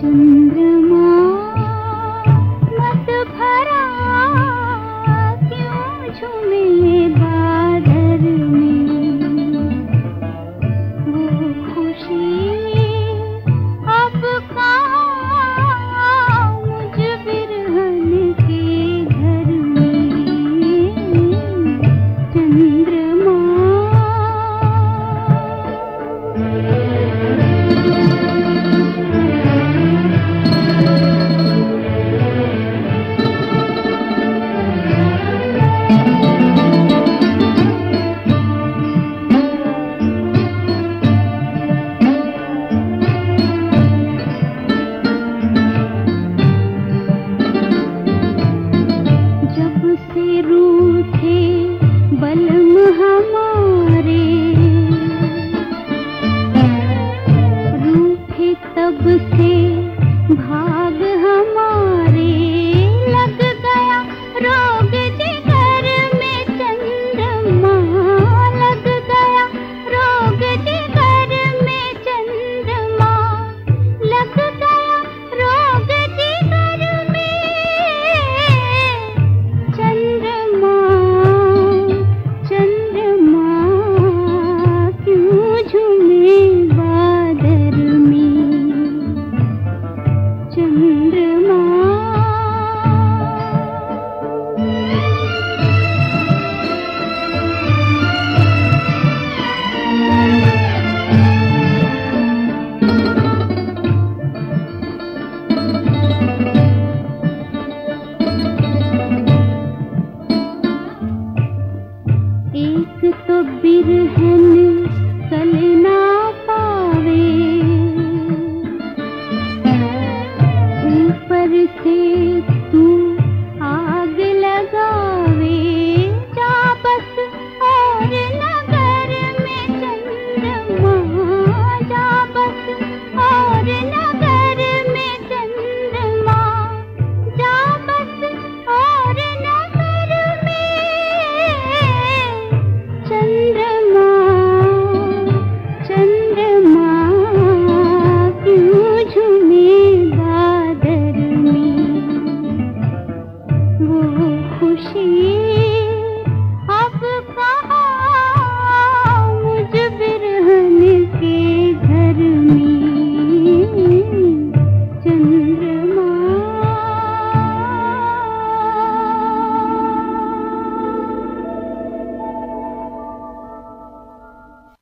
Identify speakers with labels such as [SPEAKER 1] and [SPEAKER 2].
[SPEAKER 1] चुन से रूठे बलम हमारे बिरहन सलना